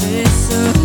this.